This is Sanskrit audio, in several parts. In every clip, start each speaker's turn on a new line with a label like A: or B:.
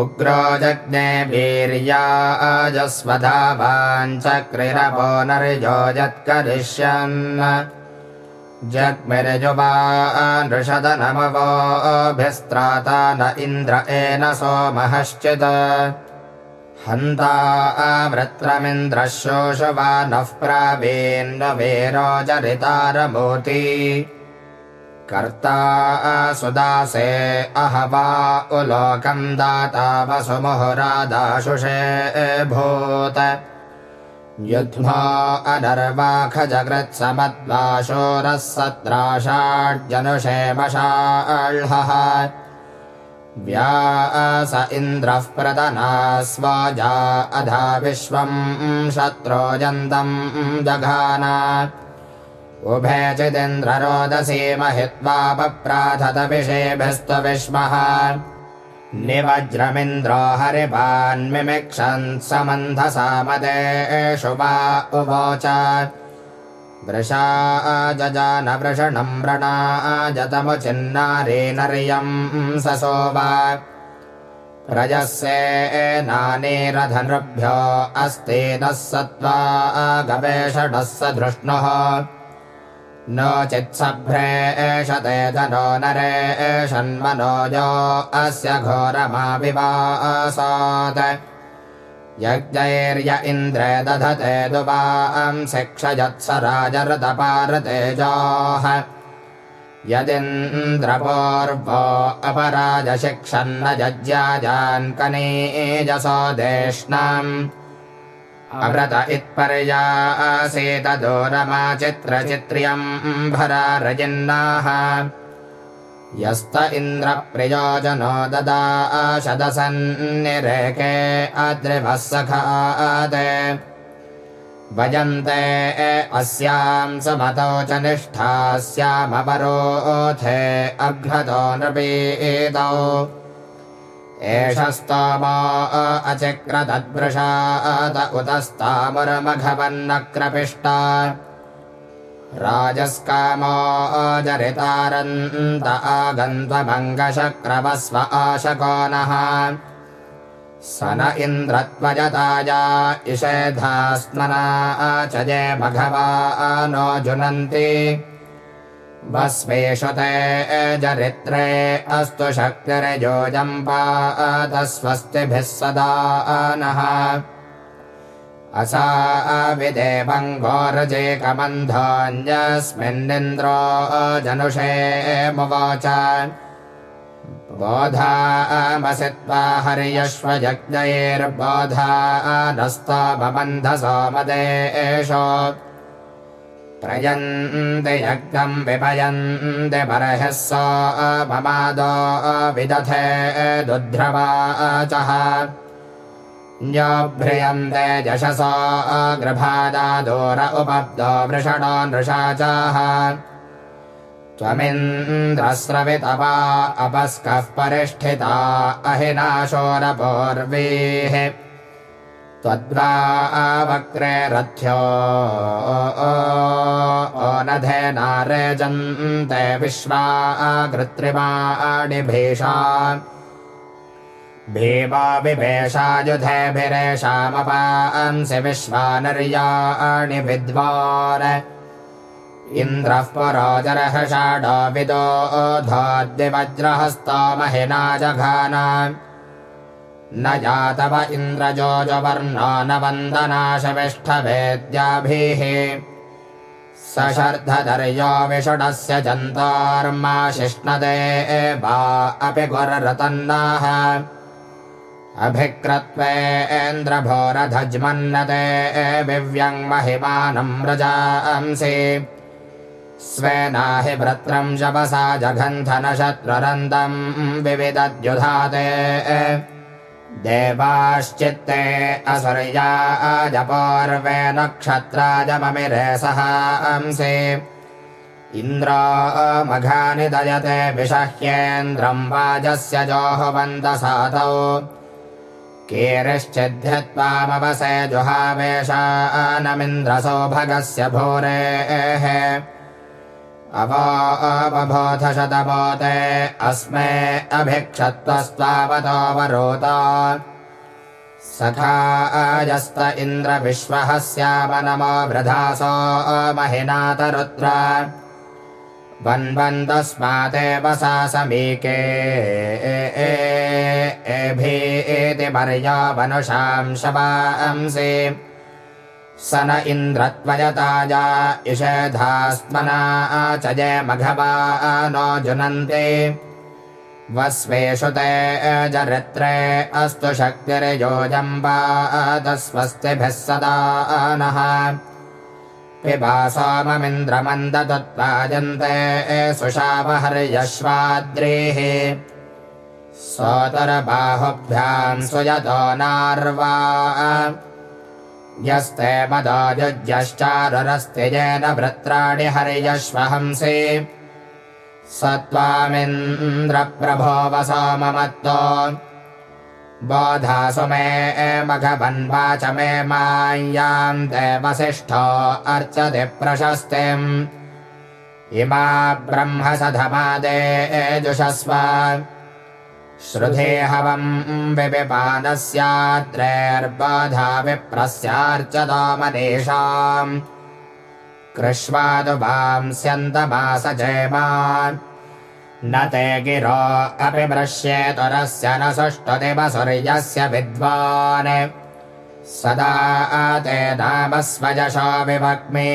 A: उग्रो जज्ञे वीर्या अजस्वधावाञ्चक्रिरपो नर्योजत्करिष्यन् जग्मिर्युवा नृषदनमवोऽभिस्त्राता न इन्द्र एन सोमहश्चित् हन्ता अमृत्रमिन्द्रः शोषवा नः प्रावीन्नवेरोजरितारमूर्ति कर्ता सुदासे अहवा उलोकम् दाता वसुमुहुरादाशुषे भूत। युध्मा अनर्वाखजगृत्समद्वाशोरः सत्राषाड्जनुषेमशाह्लः व्यास इन्द्रः प्रदना स्वाजा अधा विश्वम् शत्रोजन्तम् जघाना। उभे चिदिन्द्ररोदसी महित्वा पप्राथतभिषेभिस्त्वविश्मः निवज्रमिन्द्रो हरिपान्मिमिक्षन् समन्धसामदेषु वा उवोच वृषा जजान वृषणम् व्रणा जतमुचिन्नारे नर्यम् ससोवा। रजस्येनानेरधनृभ्यो अस्ति नः सत्त्वा गवेषणः स धृष्णुः। न चित्सभ्रे एष ते धनो नरे एषन्मनोजो अस्य घोरमाविवासात् यज्ञैर्य इन्द्रे दधते दुवां शिक्षयत्स राजरतपारतेजाः यदिन्द्रपूर्वो अपराजशिक्षन्न जज्ञाजान्कनेजसो देष्णाम्। अव्रत इत्पर्यासेतदोरमाचित्रचित्र्यम् भरारजिन्नाः यस्त इन्द्रप्रियोजनो ददाशदसन्निरेके अद्रिवः सखात्। भजन्ते अस्याम् सुमतौ च निष्ठास्यामपरोथे अघ्नतो नृपीतौ एष स्तोमो अचक्रदद्वृषात उतस्तामुरमघवन्नक्रपिष्टा राजस्कामो जरितारन्त आगन्त्वमङ्गशक्रमस्व आशको नः। स न इन्द्रत्वजताया इषेधास्मना च जे मघवा नो जुनन्ति। भस्मेषु ते जरित्रे अस्तु शक्तिरजोजम्पातस्वस्तिभिः सदा नः असाविदेवम् घोरजेकबन्धोऽन्यस्मिन्निन्द्रो जनुषे मुवाच बोधामसि त्वा हर्यश्वयज्ञैर्बोधा नस्तामबन्धसोमदे एषो प्रयन्ति यज्ञम् विपयन्ति परह्यः स ममादो विदथे दुध्रवाचः ्रियन्ते जशसो गृभादादोर उपब्दो वृषणो नृषाचाः त्वमिन्द्रस्रवितपा अपस्कः परिष्ठिता अहिनाशोरपूर्वीः। त्वद्वा वक्रे रथ्यो नधे नारेजन्ते विश्वा कृत्रिमाणिभीषा भीमाभिभेषायुधेभिरेषामपांसि विश्वानर्याणि विद्वान्। इन्द्रः पुरोजरहषाढो विदो धाद्विवज्रहस्तो महिना जघाना। न जातव इन्द्रजोजवर्णो न वन्दनाशविष्ठवेद्याभिः सशर्धदर्यो विषुडस्य जन्तोर्मा शिष्णदे वा अपि गुररतन्नाः अभिक्रत्वेन्द्रभोरधज्मन्नते विव्यङ् महिमानं रजांसि स्वेनाहि भृत्रं शपसा जघन्थनशत्रुरन्दम् विविदद्युधाते देवाश्चित्ते असुर्या अजपूर्वे नक्षत्राजममिरे सहांसि। इन्द्रो मघानि दयते विषह्येन्द्रं वाजस्य जोहवन्तसातौ कीरिश्चिद्ध्यत्वामवसे जुहावेशानमिन्द्रसौभगस्य भूरेः अवोऽबोधशतपोते अस्मे अभिक्षत्वस्त्वावतोऽवरोता सखा अजस्त इन्द्र विश्वः स्यामनमो वृधासो महिनातरुद्र वन्वन्तस्मादेव सा समीके एभि मनुषां शवांसि। स न इन्द्रत्वयताजा इषधास्मना च जय मघवा नो जुनन्ति। वस्वेषु ते जरित्रे अस्तु शक्तिर्योजम्बातस्वस्तिभिः सदा नः पिबा सोममिन्द्रमन्ददुत्पादन्ते सुषावहर्यश्वाद्रेः सोतरबाहुभ्याम् सुयतो नार्वा। यस्ते मदायुज्यश्चारुरस्ति येन वृत्राणि हर्यश्वहंसि। स त्वामिन्द्रप्रभो वसोममत्तो बोधासु मे मघवन्वाच मे माय्याम् देवसिष्ठो अर्चति प्रशस्तिम्। इमा ब्रह्म सधमादे जुषस्व श्रुधेहवम् विपिपानस्याद्रैर्बाधा विप्रस्यार्चतो मनीषाम् कृष्वादुवांस्यन्तमास जयमान् न ते गिरो अपि मृश्येतुरस्य न सुष्ठुतिमसुर्यस्य विद्वान्। सदा ते नामस्वजशो विभग्मि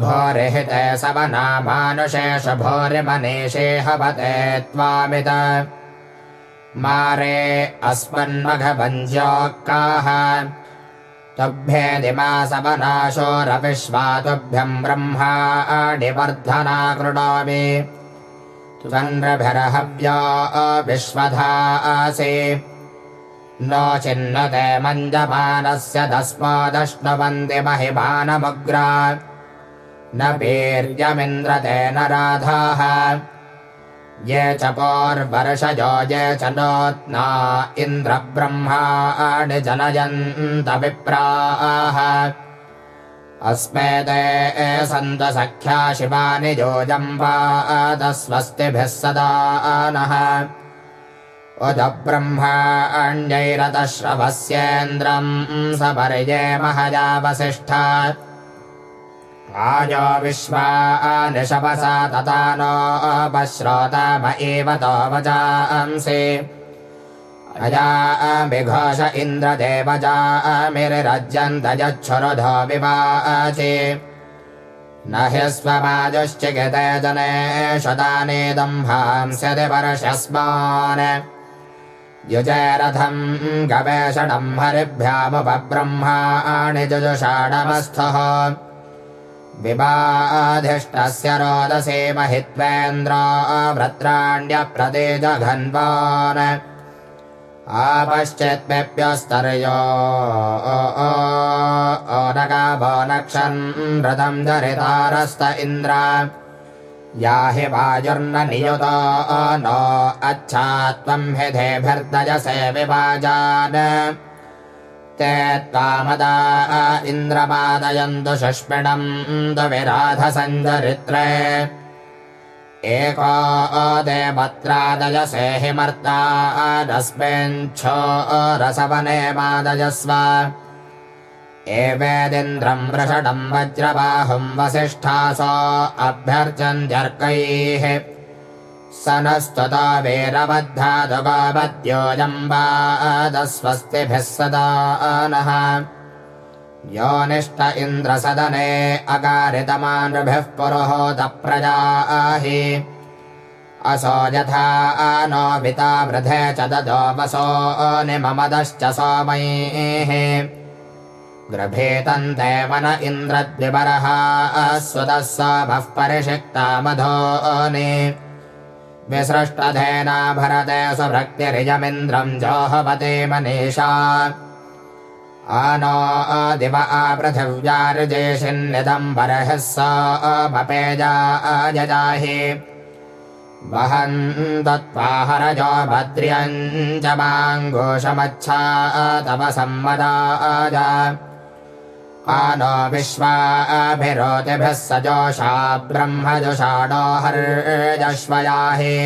A: भोरिहिते सवनामानुषेषु भोरिमनीषे हवते त्वामित मारे अस्मन्मघवञ्ज्योक्काः तुभ्येदिमा समनाशोरविश्वा तुभ्यम् ब्रह्माणिवर्धना कृणोमि त्वन्द्रभिरहव्या विश्वधासि नो चिन्नते मञ्जमानस्य तस्मादश्नुवन्ति महिमानमुग्रा। न वीर्यमिन्द्रते न राधाः। ये च पौर्वर्षजो ये च नोत्ना इन्द्रब्रह्माणि जनयन्त विप्राः अस्मे ते सन्त सख्या शिवानि योजम्बादस्वस्तिभिः सदा नः। उदब्रह्माण्यैरतश्रवस्येन्द्रम् सपर्ये महजावसिष्ठा। आयो विश्वानिशवसा तथा नो अपश्रोतम एव तो वजांसि अजामिघोष इन्द्रदेवजामिरज्यन्तयच्छुरुधो विवाचि। न ह्यस्वमाजुश्चिकिते जनेषु दानेदम्भांस्यति वर्षस्मान् युजरथम् गवेषणम् हरिभ्यामुपब्रह्माणि जुजुषाणमस्थः विवाधिष्ठस्य रोदसे महित्वेन्द्रो भ्रत्राण्यप्रदेजघन्वान् धरितारस्त इन्द्र। याहि वायुर्न नियुतो नो अच्छा त्वम् हिधेभिर्दजसे विवाजान् ते त्वामदा विराधसञ्चरित्रे एको देवत्रादयसे हिमर्तादस्मिञ्छो रसवने मादयस्व एवेदिन्द्रम् वृषडम् वज्रबाहुम् वसिष्ठासो अभ्यर्चन्त्यर्कैः स नस्तुता वीरबद्धादुगापद्योजम्बादस्वस्तिभिः सदा नः योनिष्ठ इन्द्रसदने अकारितमानृभिः पुरोहोतप्रजाहि असो यथा नो पिता वृधे च ददो वसो निममदश्च सोमैः। गृभेतन्ते मन इन्द्रद्विपरः स्वतः सोमः परिषिक्ता मधोनि। विसृष्टधेना भरते सुभक्तिरिजमिन्द्रम् जोहवते मनीषा आनो दिव आपृथिव्यार्जेशिन्निदम्बरः स अपपेजा अजजाहि। वहन्तत्वाहरजो भद्र्यम् च माङ्गोषमच्छा तव सम्मदाज नो विश्वाभिरोतिभिः सजोषा ब्रह्मजुषाणो हर्यश्वयाहि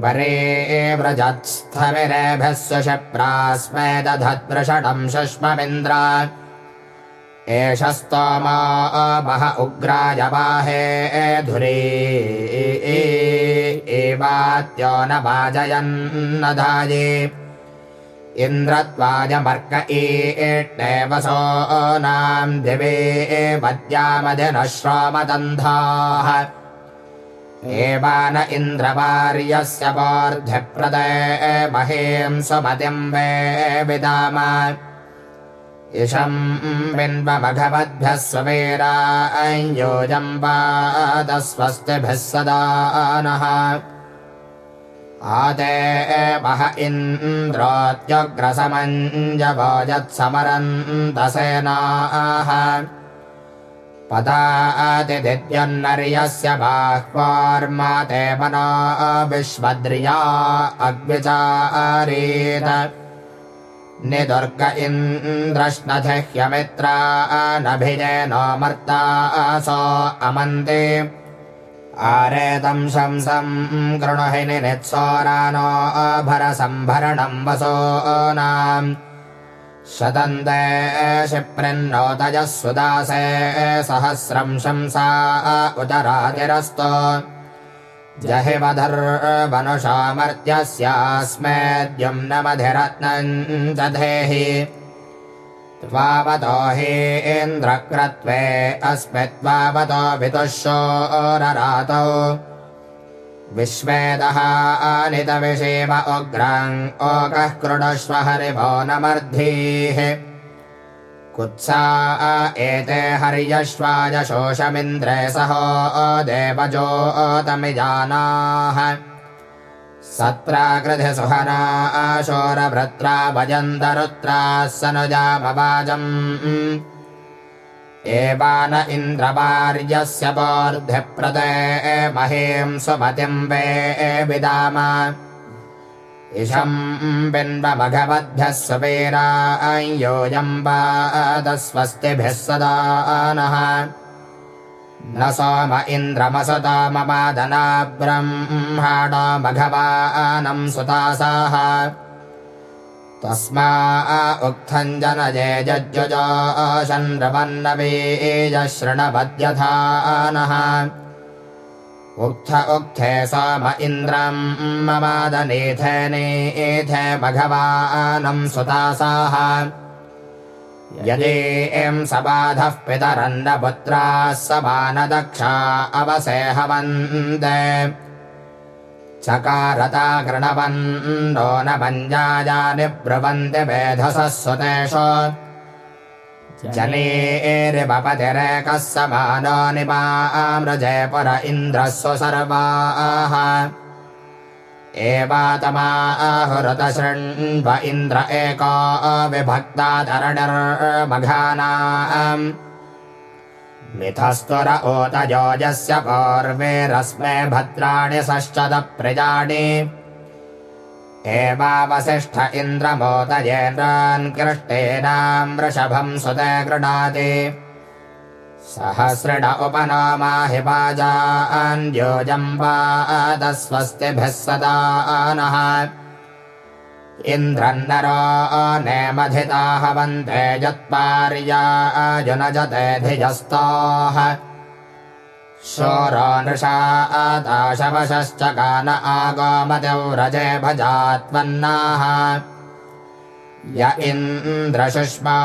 A: वरे व्रजत्स्थविरेभिः सुषिप्रास्मे दधद्वृषणम् सुष्ममिन्द्र एष स्तोमा बह उग्रायवाहे धुरी। एवात्यो न वाजयन्न धाये इन्द्रत्वाजमर्क एष्टेवसो नाम् दिवे वद्यामधिनश्रामदन्धाः एवान इन्द्रवार्यस्य वार्ध्यप्रदे सुमतिम् वे विदाम। इषम् बिन्वमघवद्भ्यः स्ववीरा योजम्बादस्वस्तिभिः सदा नः। आते मह इन्द्रोत्यग्रसमञ्जवोजत्समरन्तसेनाः पदातिदिद्यन्नर्यस्य बाह्वार्माते मनो विश्वद्रिया अग्विचारीत। निदुर्ग इन्द्रश्नथिह्यमित्रा नभिजनो मर्तासो अमन्ते। आरेदं शंसम् कृणुहि नित्सोरानो भरसम्भरणम् वसोनाम् शतन्ते शिप्रिन्नोतजः सुदासे सहस्रम् शंसा उदरातिरस्तो जहिमधर्वनुषामर्त्यस्यास्मेद्युम्नमधिरत्नम् दधेहि त्वावतो हेन्द्रक्रत्वे अस्मित्वावतो विदुःशोररातौ विश्वेदः आनितविषेम उग्राङ् ओकः कृणुष्व हरिभो न कुत्सा एते हर्यश्वाय शोषमिन्द्रे सहो देवजोतमिजानाः सत्राकृधि सुहना आशोरभृत्रा भजन्तरुत्राः सनुजामवाजम् एवान इन्द्रवार्यस्य बोर्ध्यप्रदे महीम् सुमतिम् वे विदाम। इषम् बिन्वमघवद्भ्यः सुवीरा योऽयम्बादस्वस्तिभिः सदा नः न सोम इन्द्रमसुता ममादना ब्रह्माणो मघवानम् सुतासाः तस्मा उक्थम् जनये जज्जुजोशन्द्रवन्नवीजशृणवद्यथा नः उक्थ उक्थे सोम इन्द्रम् ममादनेथे मघवानम् सुतासाः। यदि एम् सबाधः पितरन्नपुत्राः समानदक्षा अवसेहवन्दे चकारता कृणवन्नो न पञ्जाजानि ब्रुवन्ति वेधसः सुतेषु जनेरिवपतिरेकः समानो निपामृजे पुर इन्द्रः सर्वाः। एवातमा आहुरत शृण्व इन्द्र एको विभक्ताधरणिर्मघानाम् मिथस्तुर ओतयोजस्य पौर्वेरस्मे भद्राणि षष्ठदप्रजाणि एवावसिष्ठ इन्द्रमोदयेन्द्रान् कृष्टेनाम् वृषभम् सुते गृणाति सहस्रिण उपनामाहि वाजान्योजम्बादस्वस्तिभिः सदा नः इन्द्रन्नरो नेमधिताः वन्ते यत्पार्याजुनजते धिजस्ताः। शोरो नृषा आदाशवशश्च गान आगोमतिव्रजे भजात्वन्नाः। य इन्द्रशुष्मा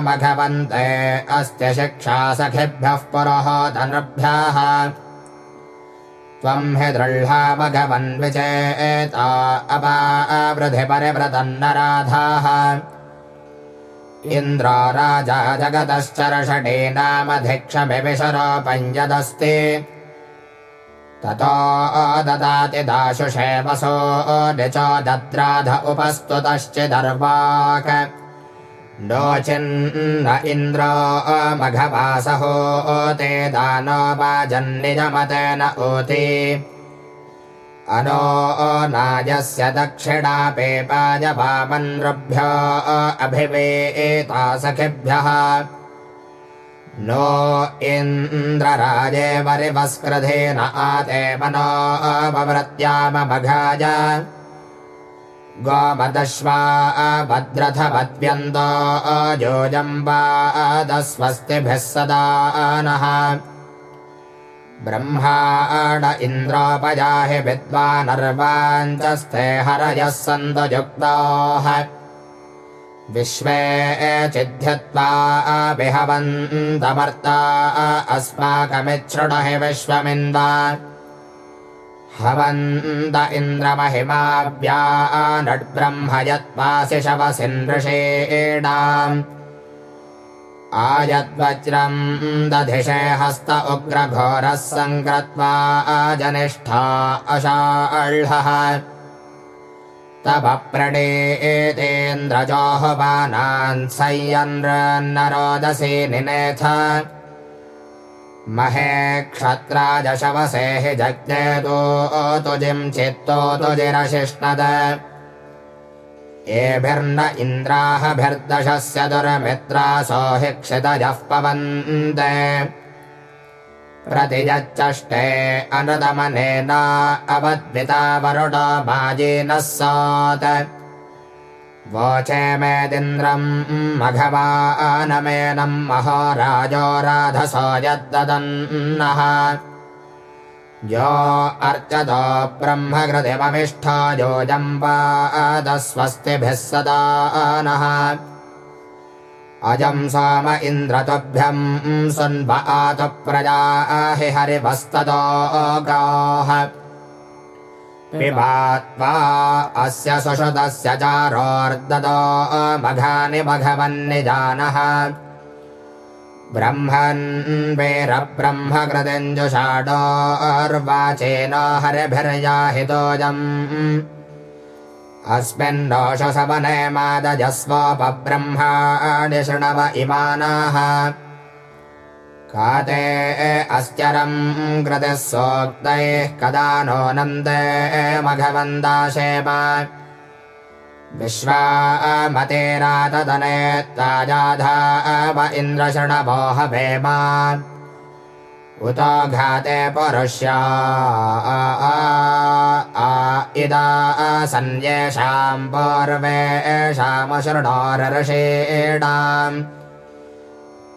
A: मघवन्ते अस्ति शिक्षा सखिभ्यः पुरोहोदनृभ्यः त्वम् हि दृह्णामघवन्विचेता अपावृधि परिव्रतन्नराधाः इन्द्रो राजा जगतश्चरषडे नामधिक्षमिविशरोपञ्जदस्ति ततो ददाति दाशुषे वसो निचो दद्राध उपस्तुतश्चिदर्वाक नोचिन्न इन्द्रो मघवासहो ते दानो वाजन्निजमतेन ऊति अनो नाजस्य दक्षिणा पेपाय वामनृभ्यो अभिवेता सखिभ्यः नो इन्द्रराजे वरिवस्कृधेन आते मनो अपवृत्यामभगाय गोमदश्वा भद्रथवद्व्यन्तो अजोजम्बादस्वस्तिभिः सदा नः। ब्रह्माण इन्द्रोपजाहि विद्वानर्वाञ्चस्ते हरयः सन्तु युक्ताः। विश्वे चिध्यत्वा विहवन्तमर्ता अस्माकमिच्छृणहि विश्वमिन्वा हवन्त इन्द्रमहिमाव्या नड्ब्रह्म यत्पासि शवसिन्दृषेणाम् आयद्वज्रम् दधिषे हस्त उग्रघोरः सङ्कृत्वा अजनिष्ठा अशाह्लः तव प्रणेतेन्द्रजोहवानान् संयन्नरोदसी निनेथ महे क्षत्राजशवसे हि जज्ञेतो तुजिम् चित्तो तुजिरशिष्णद। एभिर्न इन्द्राहभिर्दशस्य दुर्मित्रासो हि क्षितजः पवन्ते प्रतिजच्चष्टे अनुदमनेन अवद्विता वरुणो बाजीनः सात् वोचे मेदिन्द्रम् मघवानमेनम् महाराजो राधसो यद्ददन्नः यो अर्चतो ब्रह्मकृतिमविष्ठा योजम्बादस्वस्तिभिः सदा नः। अजम् सोम इन्द्रतुभ्यम् सुन्व आतु प्रजा हि हरिवस्ततो गाः पिबात्वा अस्य सुषुतस्य चारोर्दतो मघानि मघवन्निजानः ब्रह्मन् वीरब्रह्मकृतिञ्जुषाडोर्वाचेन हरिभिर्याहितोऽयम्। अस्मिन्नोषसवने मादजस्वोपब्रह्माणि शृणव इमानाः। काते अस्त्यरम् कृतिः सोक्तैः कदा नो नन्दे मघवन्दाशेम विश्वामतेरातदनेत्ताजाधाव इन्द्रशृणवोहवेम उतो घाते पुरुष्या इदा सन्येषाम् पूर्वेषामशृणोरर्षेणाम्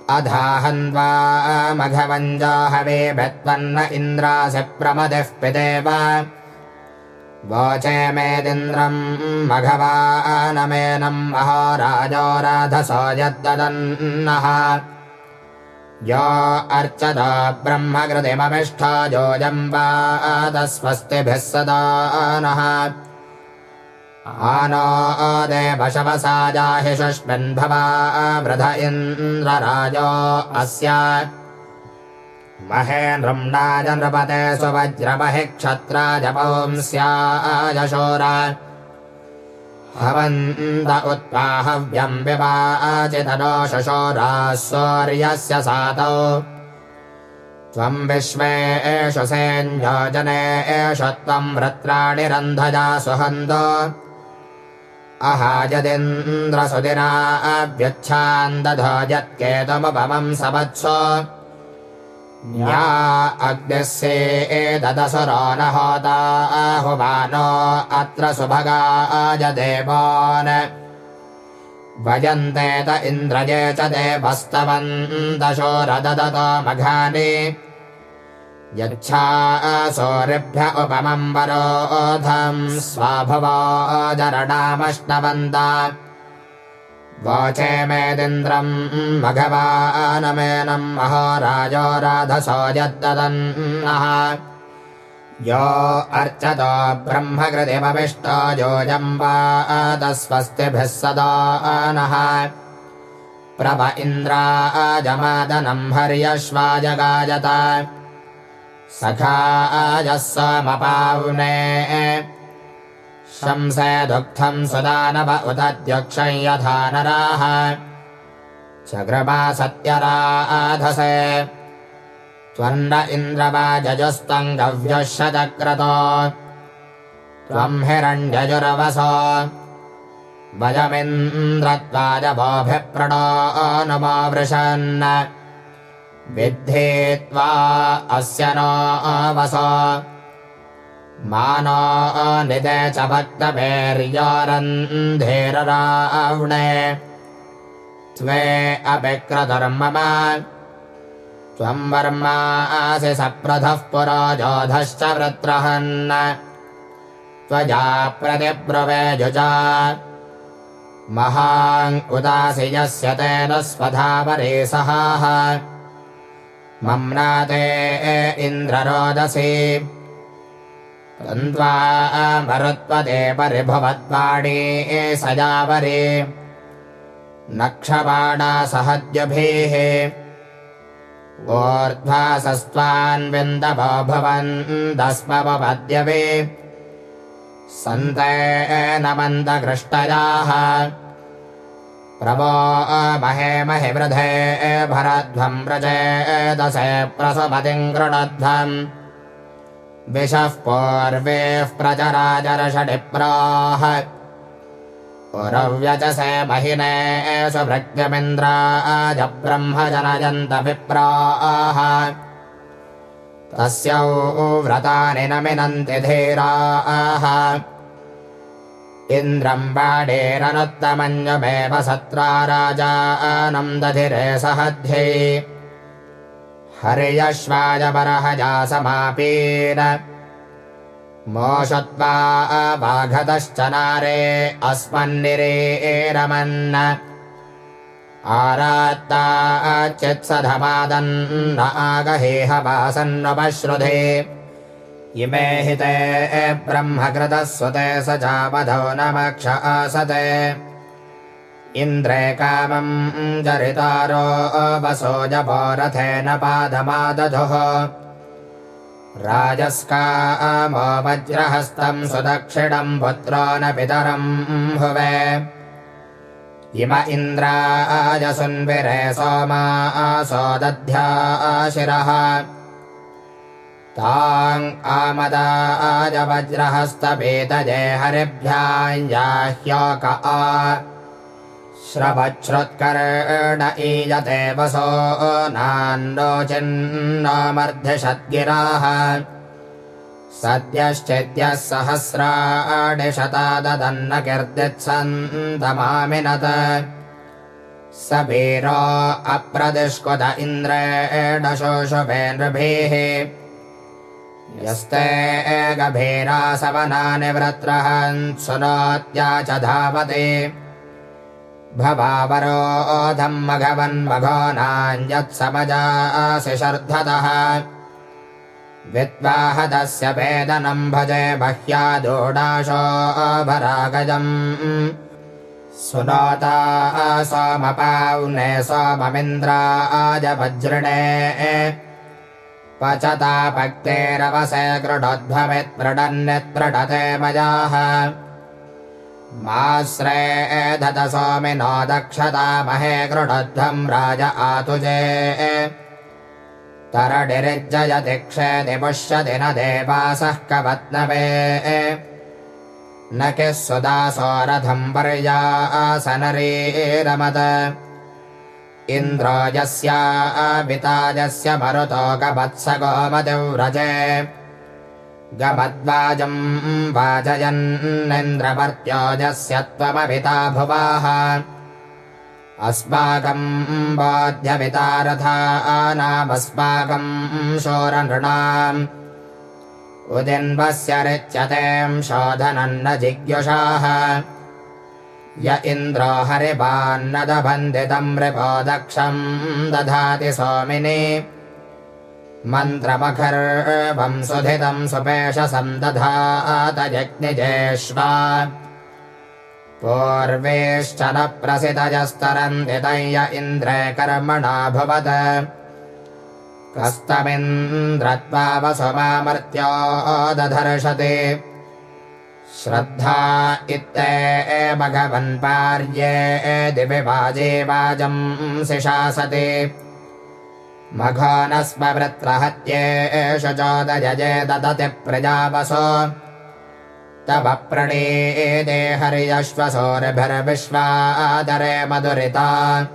A: अधाहन्वा मघवञ्जाहवे भत्वन्न इन्द्रासि प्रमदिः पिदेव। वोचे मेदिन्द्रम् मघवानमेनम् महाराजो राधसो यद्ददन्नः। यो अर्चत ब्रह्मकृतिममिष्ठा योजम्बादस्वस्तिभिः सदा नः आनो देवशवसा जाहि शुष्मिन्भवा वृध इन्द्रराजो अस्य। महे नृम्णाय नृपते सुवज्रमहि क्षत्राजपंस्यायशोर। हवन्त उत्पाहव्यम् विवाचितनो शशोराः सौर्यस्य सातौ। त्वम् विश्वे एषु सेन्योजने एषु त्वम् वृत्राणि रन्धजा सुहन्तो। अहाजदिन्द्रसुदिनाभ्युच्छान्दधो यत्केतुमुपमम् सवत्सो न्या अग्निस्ये एतदसुरो न होता आहुमानो अत्र सुभगा अजदेवान् भजन्ते त इन्द्रजे च देवस्तवन्दशोरददत मघानि। यच्छासोरिभ्य उपमम् वरोधम् स्वाभवाजरणामष्टवन्त वाचे मेदिन्द्रम् मघवानमेनम् महाराजो राधसो यद्ददन्नः। यो अर्चतो ब्रह्मकृतिमविष्टो योजम्बादस्वस्तिभिः सदा नः प्रभ इन्द्राजमादनम् हर्यश्वाजगायत सखाजः समपावने शंसे दुःखम् सुदानव उदद्यक्षं यथा नराः। चग्रमा सत्यराधसे त्वन्न इन्द्रवाजजुस्तम् गव्यः शतक्रतो त्वम् हिरण्यजुरवसो वयमिन्द्रत्वाजवोऽभिप्रणो नुमावृशन् विद्धेत्वा अस्य नो वस। मानो निदे च भक्तवेर्योरन्धेररावणे त्वे अपिक्रतुर्मम त्वं वर्मासि सप्रथः पुरोजोधश्च वृत्रहन्। त्वजा प्रतिब्रुवेजुजा महान् उदासि यस्य तेन स्वधावरे सहाः मम्नाते इन्द्ररोदसी। त्वा मरुत्वते परिभवद्वाणी सजावरे। नक्षपाणा सहद्यभिः। ऊर्ध्वासस्त्वान्विन्दवो भवन्दस्मपद्यवे सन्ते न मन्दकृष्टयाः प्रवो महे महि वृधे भरध्वम् व्रजेदसे प्रसुपतिम् गृणध्वम् विशः पूर्वेः प्रजराजरषडिप्राः पुरव्यजसे महिने सुभृग्यमिन्द्राज ब्रह्म जनयन्त विप्राः तस्यौ व्रतानि न मिनन्ति धीराः इन्द्रम् बाडेरनुत्तमन्यमेव सत्रा राजानम् दधिरे सहध्ये हर्यश्वायपरहजा समापीन। मोषत्वा बाघतश्च नारे अस्मन्निरेरमन् आरात्ता चित्सधमादन्न आगहेह वासन्नपश्रुधे इमे हिते ब्रह्मकृतः सुते स चापधो नमक्ष आसते इन्द्रे कामम् जरितारो वसो जपो रथेन पादमादधुः। राजस्कामो वज्रहस्तम् सुदक्षिणम् पुत्रो न पितरम् हुवे। इम इन्द्राजसुन्विरे सोमा आसो दध्याशिरः ताम् आमदाज वज्रहस्तपेतजे हरिभ्याह्योक आ। श्रवच्छ्रुत्कर्ण ईयते वसो नान्दोचिन्नमर्ध्यषद्गिराः सद्यश्चिद्यः सहस्राणि शता ददन्न कीर्तित्सन्तमामिनत् स वीरो अप्रदिष्कुत इन्द्रेण शोषुभे नृभिः यस्ते गभीरासवनानि व्रत्रहन् सुनोत्या च धावते। भवावरोधम् मघवन्मघो नाञ्जत्समजासि शर्धतः। विद्वाहदस्य वेदनम् भजे बह्यादोडाशोभरागजम् सुनोता सोमपाउने सोममिन्द्राजवज्रिणे पचता भक्तेरवसे गृढोद्भवित्मृडन्यत्मृडते मजाः माश्रेधत सोमिनो दक्षता महे गृढध्वम् राज आतुजे। तरडिरिज्जयति क्षेति पुष्यति न देवासः कवत्नवे। न किः सुदासो रथम् पर्यासनरीरमद इन्द्रो यस्यापिताजस्य मरुतो गवत्स गोमतिव्रजे गमद्वाजम् वाजयन्निन्द्रवर्त्योजस्य त्वमभिता भुवाः। अस्माकम् बाध्यपिता रथानामस्माकम् शोरनृणाम्। उदिन्वस्य रिच्यतेम् शोधनन्न जिज्ञुषाः य इन्द्रो हरिवान्नदबन्धितम् रिपो दक्षम् दधाति सोमिनि मन्त्रमखर्वम् सुधितम् सुपेशसन्दधातयज्ञजेष्वा पूर्वेश्च न प्रसितजस्तरन्दितय्य इन्द्रे कर्मणा भवत्। कस्तमिन्द्रत्वा वसुमामर्त्यो दधर्षति श्रद्धा इत्ते भगवन्पार्ये दिवि वाजे वाजम् सिशासति। मघो न स्म वृत्रहत्ये एष चोदयजे ददति प्रजावसो। तव प्रणीदे हर्यश्वसोरभिर्विश्वादरे मधुरिता।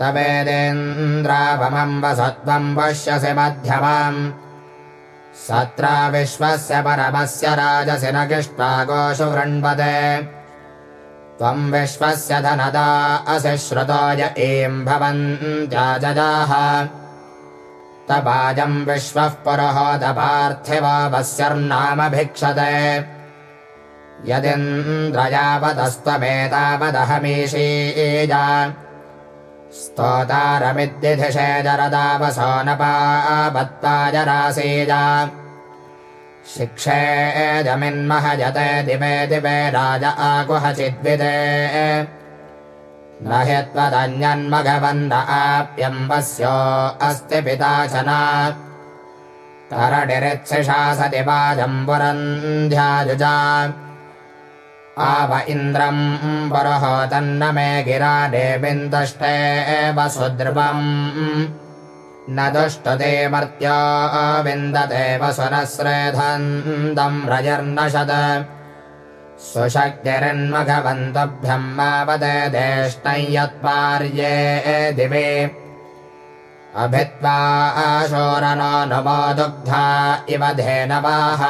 A: तवेदेन्द्रावमम्बसत्त्वम् पश्यसि मध्यमाम् सत्रा विश्वस्य परमस्य राजसि न किष्टागोषु वृण्वते। त्वम् विश्वस्य धनदा असि श्रुतोय एम् भवन्त्याजजाः तवाजम् विश्वः पुरोहोदपार्थिवावस्यर्नामभिक्षते यदिन्द्रयावतस्त्वमेतावदहमीषीजा स्तोतारमिद्दिधिषे जरदावसो नपापत्ताजरासीजा शिक्षेजमिन्महजते दिवे दिवे राज आकुहचिद्विदे न हि त्वदन्यन्मघवन्न आप्यम्बस्यो अस्ति पिता च न। तरडिरित्सिषा सति वाजम्बुरन्ध्याजुजा आव इन्द्रम् पुरहो तन्न मे गिरा देविन्दष्टे सुद्रुवम् न दुष्टते मर्त्या विन्दते वसुरश्रेधन्दम् रजर्नशद। सुशक्तिरन्मघवन्तभ्यम् मावदे देष्टै यत्पार्ये दिवे। अभित्वा आशोरनो नुमो दुग्धा इव धेनवाः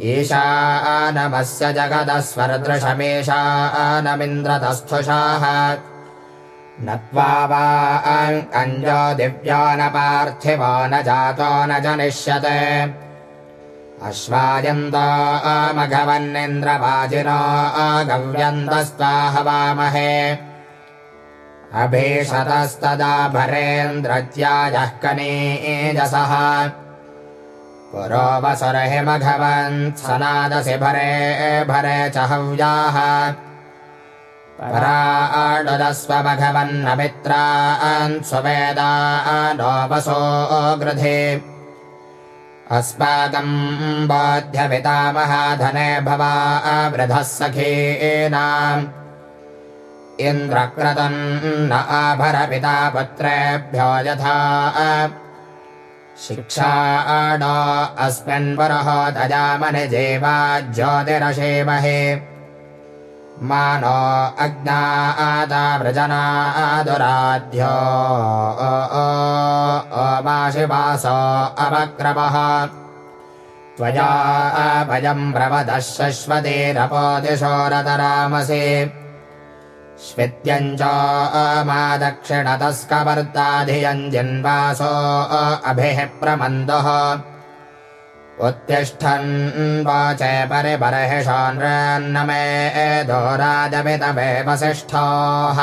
A: ईशानमस्य जगदस्वरदृशमेशानमिन्द्रतस्थुषाः नत्वा वा अञ्जो दिव्यो न पार्थिवो न जातो न जनिष्यते। अश्वायन्तो अमघवन्निन्द्रवाजिनो अगव्यन्दस्त्वाहवामहे अभीषतस्तदा भरेन्द्रज्यायः कनीजसः पुरो वसुरहिमघवन् सनादसि भरे भरे च हव्याः। पराडुदस्वभघवन्नमित्रान् स्ववेदा वसो गृधे। अस्माकम् बोध्यपितामहाधने भवा वृधः सखीनाम्। इन्द्रक्रतन् न आभरपिता पुत्रेभ्यो यथा शिक्षाड अस्मिन्वरहो दजामनि जीवा ज्योतिरशीमहे मानो अग्नादावृजनादुराध्यो अमाशिवास अवक्रमः। त्वया भयम् प्रवदः शश्वतेरपोदिशोरतरामसि स्वित्यञ्च अमादक्षिणतस्कवर्ताधियञ्जिन्वासो अभिः प्रमन्दः। उत्तिष्ठन् वाचे परिबर्हिषान् मे दोराजमितमे वसिष्ठाः।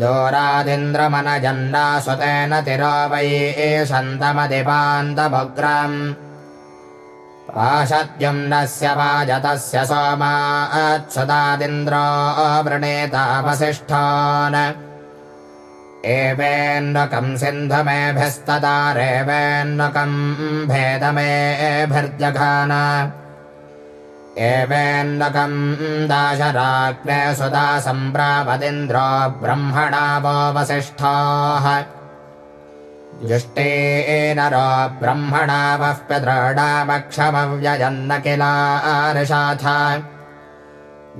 A: दोरादिन्द्रमनजन्नासुतेन तिरो वै एषन्तमदिपान्तभुग्रम् पाशद्युम्नस्य वाजतस्य सोमात्सुतादिन्द्रो वृणेता वसिष्ठान् एवेन्नकम् सिन्धुमेभिस्तदारेवेन्नकम् भेदमेभिर्जघान। सुदा सम्प्रापदिन्द्रो ब्रह्मणा वो वसिष्ठाः जुष्टेनरो ब्रह्मणा वः पितॄणामक्षमव्यजन्न किलार्षाथ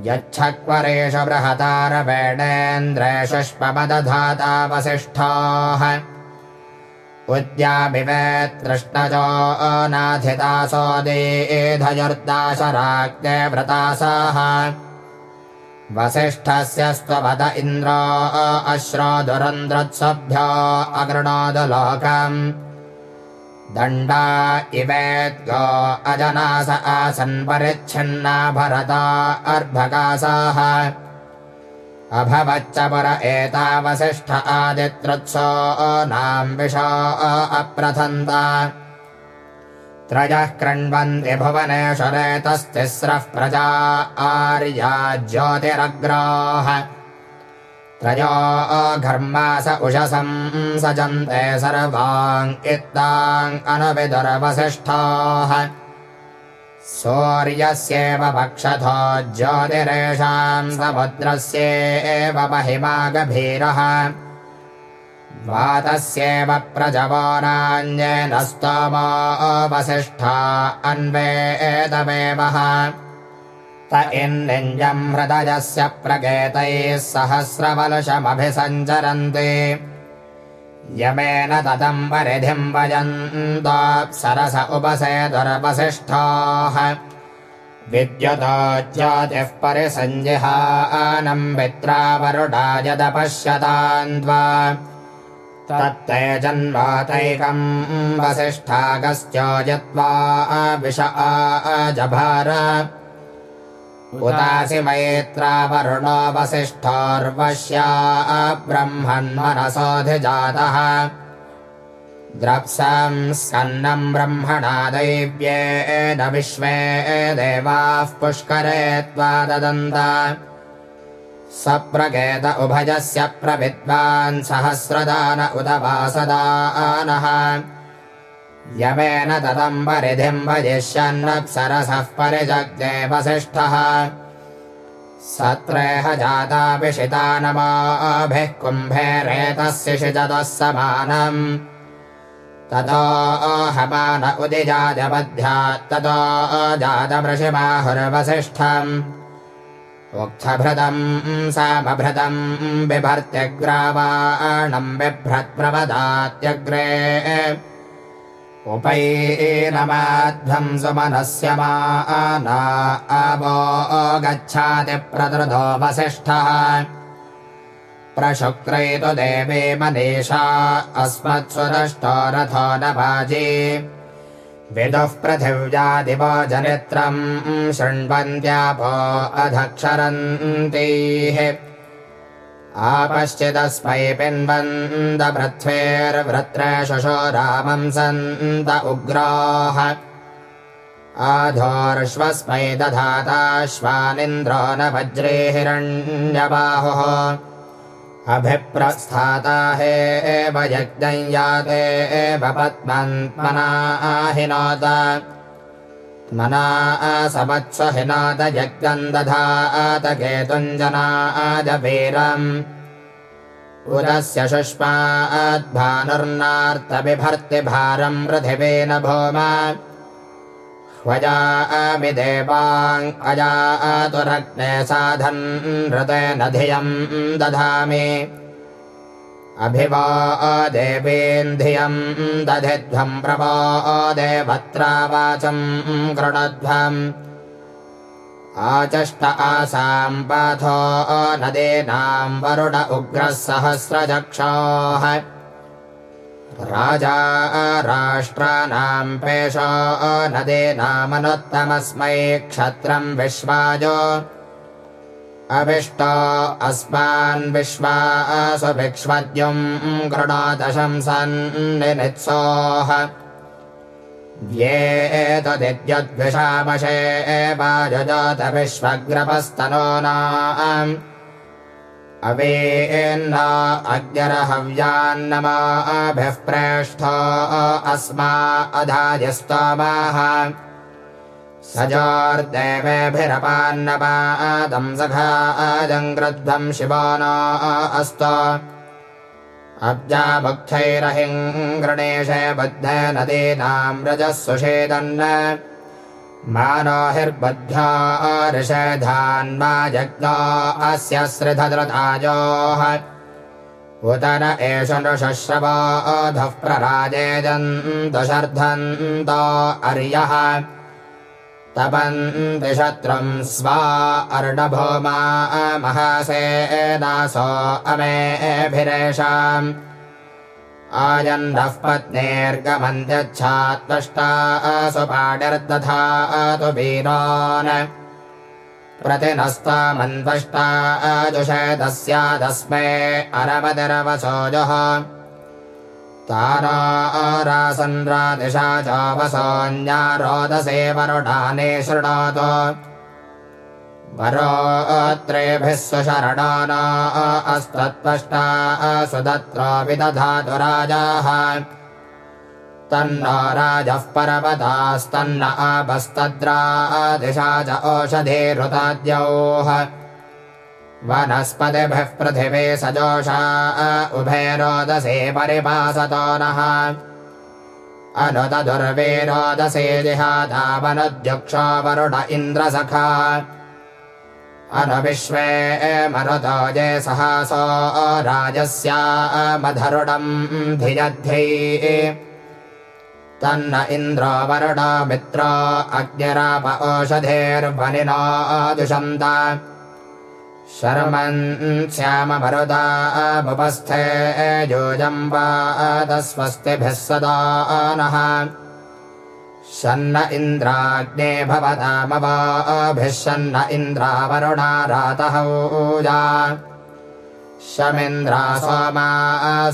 A: यच्छक्वरेषु बृहतारवेणेन्द्रेषुष्पमदधाता वसिष्ठाः उद्याभिवेत्तृष्णजो अनाथितासोदेधयुर्दाशराज्ञे व्रतासाः वसिष्ठस्य स्वपद इन्द्रो अश्रो दुरन्द्रत्सभ्यो अगृणोदलोकम्। दण्डा इवेद्गो अजनास आसन् परिच्छिन्ना भरता अर्भकासाः। अभवच्च पुर एतावसिष्ठ आदित्रत्सो नाम् विशो अप्रथन्ता त्रयः कृण्वन्ति भुवनेषु रेतस्तिस्रः प्रजा आर्या ज्योतिरग्राः त्रयो घर्मास उषसं सजन्ते सर्वाङ् इत्ताङ् अनुविदुरवसिष्ठाः। सूर्यस्येव पक्षथो ज्योतिरेषाम् समुद्रस्येव महिमा गभीरः वातस्येव प्रजवो नान्येन स्तोमो वसिष्ठा अन्वेदमेवः इन्निञ्जम् हृदयस्य प्रगेतैः सहस्रवलशमभिसञ्चरन्ति। यमेन ततम् परिधिम् भजन्ताप्सरस उपसेतुरवसिष्ठाः। विद्युतो ज्योतिः परिसञ्जिहानम् वित्रावरुडा तत्ते जन्वातैकम् वसिष्ठागश्चोजित्वा विष आजभार उदासि मैत्रावरुणो वसिष्ठोर्वश्या ब्रह्मन्मनसोऽधिजातः द्रप्सम् स्कन्नम् ब्रह्मणा दैव्येन विश्वे देवाः पुष्करे त्वा ददन्त स प्रगेत उभयस्य प्रविद्वान् सहस्रदान उत वासदानः यमेन ततम् परिधिम् भजिष्यन्नप्सरसः परिजग्जे वसिष्ठः सत्रेह जाताभिषिता नमाभिः कुम्भे रेतस्य शिजतः समानम्। ततो हमान उदिजाजपध्यात् उक्थभृतम् सामभृतम् बिभर्त्यग्रावाणम् बिभ्रत्प्रवदात्यग्रे। उपैनमाध्वम् सुमनस्य माना आवो गच्छाति प्रदृतो वसिष्ठः। प्रशुक्रैतु देवे मनीषा अस्मत्सुदष्टो रथो न वाजी विदुः पृथिव्यादिवो जनित्रम् शृण्वन्त्यापो अधक्षरन्तीः। आपश्चिदस्मै पिन्वन्दपृथ्वेर्वृत्र शशो रामम् सन्त उग्राः। आधोर्श्वस्मै दधाताश्वानिन्द्रो न वज्रे हिरण्यबाहुः अभिप्रस्थाता हे एव यज्ञम् याते एव पद्मन्त्मनाहिनोत मना असवत्स हिनाद यज्ञम् दधात केतुञ्जनाजवीरम् उरस्य शुष्माद्भानुर्नार्तबिभर्ति भारम् पृथिवेन भौम ह्वजामि देवाङ् अजातुरग्ने साधन् हृदयन धियम् दधामि। अभिवा देवेन्धियम् दधिध्वम् प्रभो देवत्रावाचम् गृणध्वम् आचष्ट आसाम् पाथो नदीनाम् वरुण उग्रः सहस्रचक्षोः राजा राष्ट्राणाम् पेशो नदीनामनुत्तमस्मै क्षत्रम् विश्वाजो। अभिष्टो अस्मान् विश्वासुभिक्ष्वद्युम् गृणादशंसन्नित्सोः व्येतदिद्युद्विषामशे वाजजात विश्वग्रपस्तनो नाम् अवेन्न अग्निरहव्यान्नमाभिः प्रेष्ठो अस्मा अधायस्तमाः। सजार्देवेभिरपान्नपादम् सखाजङ्कृध्वम् शिवाना अस्त। अब्जाभुक्थैरहिम् गृणेशे बुद्ध नदीनाम् रजः सुषेदन् मानोहिर्बुद्ध्या ऋषधान्मा जग्ना अस्य श्रिधद्रतायोः उत न एष नृशश्रवाधः प्रराजेदन्तशर्धन्त अर्यः। तपन्ति शत्रुम् स्वा अर्णभूमा महासेनासो अमेभिरेषाम् आयन्नः पत्नेर्गमन्त्यच्छात्वष्टा सुपाणिर्दधातु वीरान् प्रतिनस्तामन्त्वष्टा जुषेदस्यादस्मै अरवदिरवसोजः तारासन्रादिशा चावसोऽन्या रोदसे वरुडाने शृणातु वरोत्रेभिः सुशरणाना अस्तत्त्वष्टा सुदत्रापि दधातु राजाः। तन्नो राजः पर्वतास्तन्न आपस्तद्रादिशा च ओषधेरुताद्योः वनस्पतिभिः पृथिवे सजोषा उभे रोदसे परिपासतो नः। अनुत दुर्वे रोदसे जिहादावनुद्युक्षो वरुण इन्द्रसखा अनुविश्वे मरुतो ये सहासो राजस्या मधरुणम् धियध्यै तन्न इन्द्रो वरुणा मित्र अग्निराप ओषधेर्वनिना दुषन्त। शर्मन् श्याममरुदामुपस्थे योजम्बादस्वस्तिभिः सदा नः शन्न इन्द्राग्ने भवतामवाभिः शन्न इन्द्रावरुणा रातः शमिन्द्रा सोमा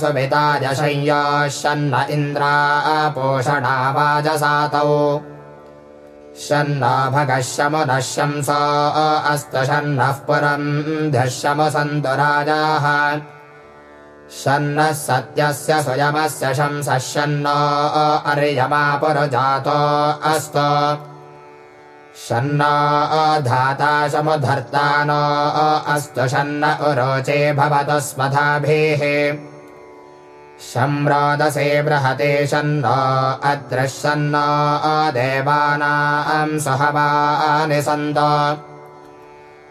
A: सुमिताय शय्या शन्न इन्द्रा पोषणा वाजसातौ। शन्ना भगः शमुनः शंस अस्तु शन्नः पुरम् ध्यशमसन्तु राजाः शन्नः सत्यस्य स्वयमस्य शंसः शन्नो अर्यमा पुरजातो अस्तु। शन्ना धाता समुधर्ता न अस्तु शन्न उरोचे भवतु स्वधाभिः शम्रादसे बृहते शन्न अद्रशन्न देवानां सहवानि सन्त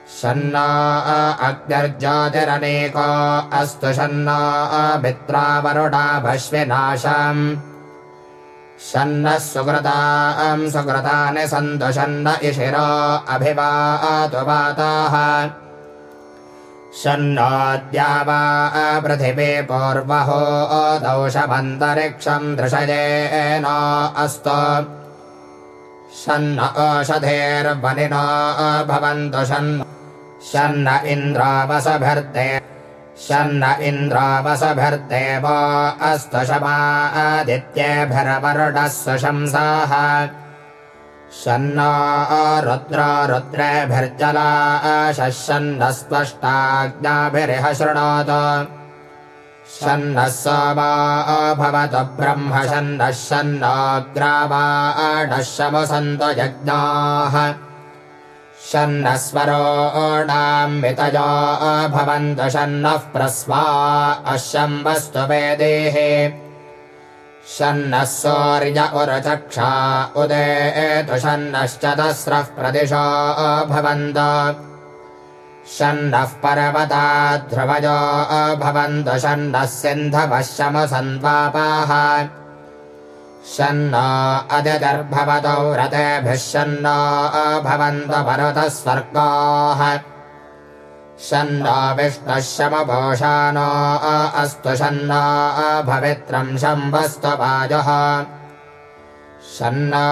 A: शन्ना अग्निर्जातिरनेक अस्तु शन्ना मित्रावरुणा भस्विनाशम् शन्नः सुकृताम् सुकृतानि सन्तु शन्न इशिरो अभिवातु वाताः। शन्नोद्या वा पृथिवी पूर्वहो दौषमन्तरिक्षम् दृशयेन अस्तु। शन्न ओषधेर्वनिनो भवन्तु शन्न शन्न इन्द्रावसभर्ते शन्न इन्द्रावसभर्देव अस्तु शमादित्येभिरवरुणः सुशंसाः शन्नो रुद्रा रुद्रेभिर्जला शन्नः स्पष्टाज्ञाभिरिह शृणोत् शन्नः सोमा भवतु ब्रह्म शन्नः शन्नोऽग्रावाणः शमुसन्तु यज्ञाः शन्नस्वरोणाम् मितयो भवन्तु शन्नः प्रस्वा अशम्बस्तु वेदेः शन्नः सौर्य उरचक्षा उदेतु शन्नश्चतस्रः प्रदिशो भवन्त। शन्नः पर्वता ध्रुवयो भवन्तु शन्नः सिन्धवः शमसन्वापाः शन्नो अदिदर्भवतौ रथेभिः शन्नो भवन्तु मरुतः स्वर्गाः शन्नो विष्णुः शमपोषानो अस्तु शन्नो भवित्रम् शम्भस्तु वाजः। शन्नो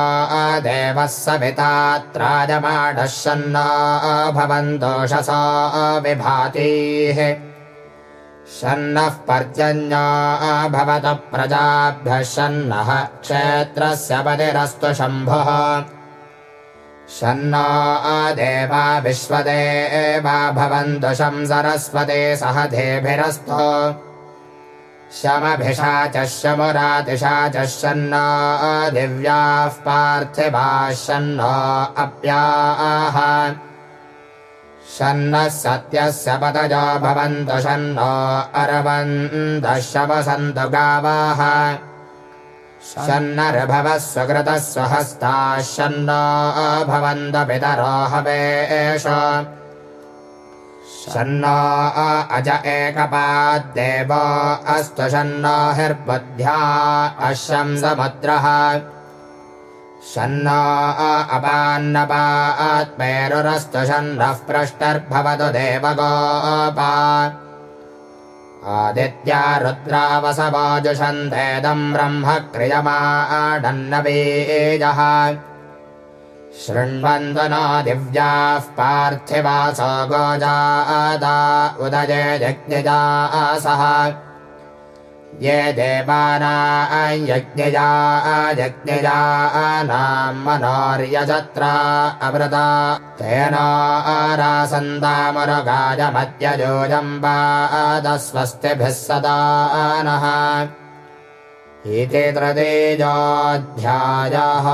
A: देवः सवितात्राजमाणः शन्नो भवन्तोषसा विभातीः शन्नः पर्जन्या भवत प्रजाभ्यः क्षेत्रस्य पतिरस्तु शम्भुः। शन्नो देवा विश्वदेवा भवन्तु शं सरस्वते सह धेभिरस्तु शमभिषा च शमुरातिशा च शन्नो दिव्याः पार्थिवाः शन्नो अप्याः शन्नः सत्यस्य पतयो भवन्तु शन्नो शवसन्तु गावाः शन्नर्भवः स्वकृतः स्वहस्ताः शन्नो भवन्तु हवेश शन्नो अज एकपाद्देवो अस्तु शन्नो हिर्बुद्ध्या अशंसमुद्रः शन्नो अपान्नपात्मेरुरस्तु शन्नः पृष्टर्भवतु देवगोपा आदित्या रुद्रावसवाजुषन्तेदम् ब्रह्म क्रियमाडन्नबीजः शृण्वन्तु नो दिव्याः पार्थिवासो गोजादा उदये जज्ञजासः ये देवानायज्ञया यज्ञयानाम् मनोर्यजत्रा अवृता तेन आरासन्दामरुगायमद्यजोजम्बादस्वस्तिभिः सदा नः। इति तृतीयोऽध्यायः